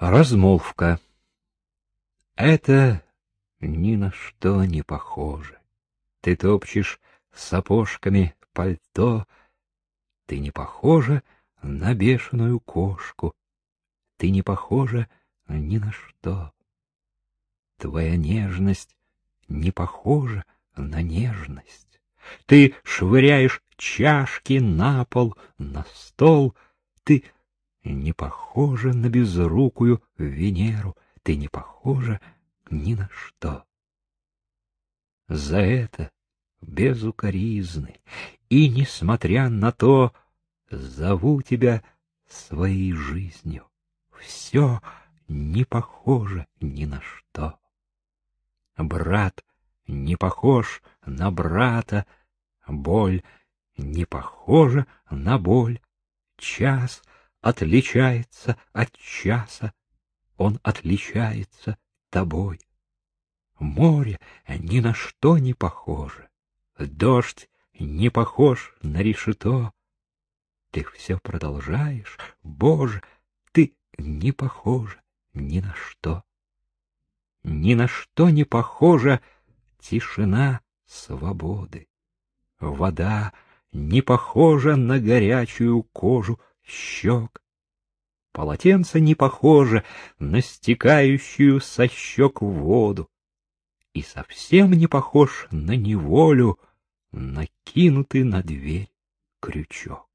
Размолвка. Это ни на что не похоже. Ты топчешь сапожками пальто, ты не похожа на бешеную кошку, ты не похожа ни на что. Твоя нежность не похожа на нежность. Ты швыряешь чашки на пол, на стол, ты не похожа на безрукую Венеру, ты не похожа ни на что. За это без укоризны, и, несмотря на то, зову тебя своей жизнью. Все не похоже ни на что. Брат не похож на брата, боль не похожа на боль, час отличается от часа, он отличается тобой. Море ни на что не похоже, дождь не похож на решето. Ты все продолжаешь, Боже, ты не похожа ни на что. Ни на что не похожа тишина свободы. Вода не похожа на горячую кожу щек. Полотенце не похоже на стекающую со щек воду. И совсем не похож на неволю, накинутый на дверь крючок.